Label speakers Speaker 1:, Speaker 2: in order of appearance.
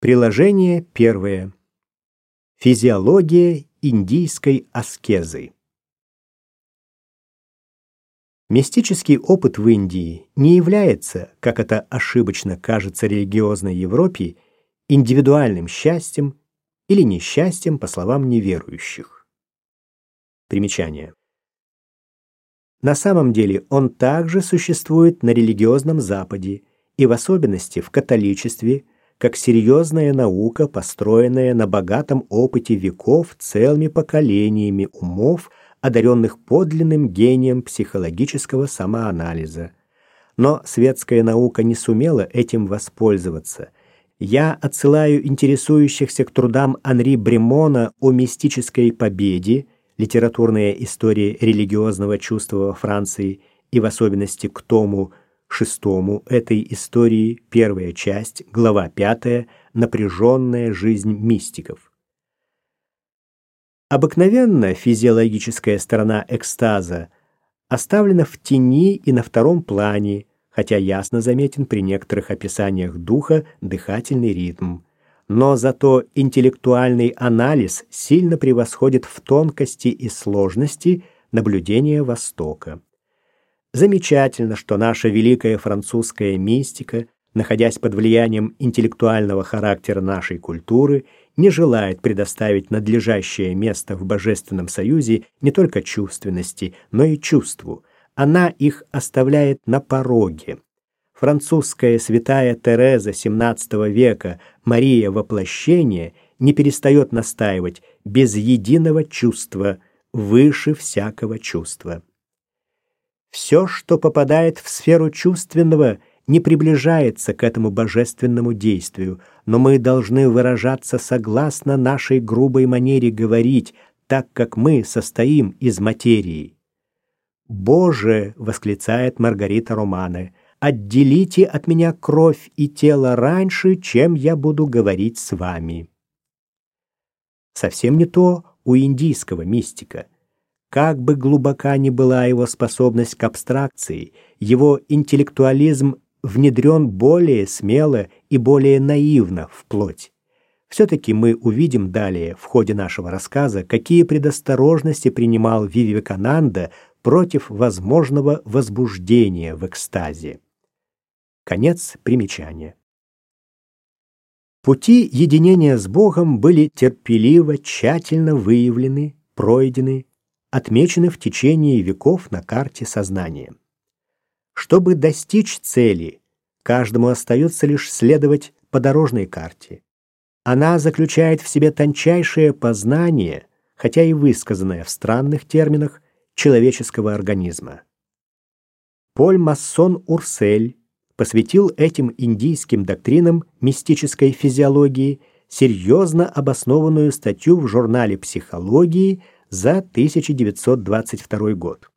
Speaker 1: Приложение первое. Физиология индийской аскезы. Мистический опыт в Индии не является, как это ошибочно кажется религиозной Европе, индивидуальным счастьем или несчастьем, по словам неверующих. Примечание. На самом деле он также существует на религиозном Западе и в особенности в католичестве – как серьезная наука, построенная на богатом опыте веков целыми поколениями умов, одаренных подлинным гением психологического самоанализа. Но светская наука не сумела этим воспользоваться. Я отсылаю интересующихся к трудам Анри Бремона о мистической победе, литературная история религиозного чувства во Франции и в особенности к тому, шестому этой истории, первая часть, глава пятая, напряженная жизнь мистиков. Обыкновенно физиологическая сторона экстаза оставлена в тени и на втором плане, хотя ясно заметен при некоторых описаниях духа дыхательный ритм. Но зато интеллектуальный анализ сильно превосходит в тонкости и сложности наблюдения Востока. Замечательно, что наша великая французская мистика, находясь под влиянием интеллектуального характера нашей культуры, не желает предоставить надлежащее место в божественном союзе не только чувственности, но и чувству. Она их оставляет на пороге. Французская святая Тереза XVII века, Мария воплощения, не перестает настаивать без единого чувства, выше всякого чувства. Все, что попадает в сферу чувственного, не приближается к этому божественному действию, но мы должны выражаться согласно нашей грубой манере говорить, так как мы состоим из материи. «Боже!» — восклицает Маргарита Романе, «отделите от меня кровь и тело раньше, чем я буду говорить с вами». Совсем не то у индийского мистика — как бы глубока ни была его способность к абстракции, его интеллектуализм внедрен более смело и более наивно в плоть. Все-таки мы увидим далее в ходе нашего рассказа, какие предосторожности принимал Вивекананда против возможного возбуждения в экстазе. Конец примечания. Пути единения с Богом были терпеливо, тщательно выявлены, пройдены, отмечены в течение веков на карте сознания. Чтобы достичь цели, каждому остается лишь следовать по дорожной карте. Она заключает в себе тончайшее познание, хотя и высказанное в странных терминах, человеческого организма. Поль Массон Урсель посвятил этим индийским доктринам мистической физиологии серьезно обоснованную статью в журнале «Психологии» за 1922 год.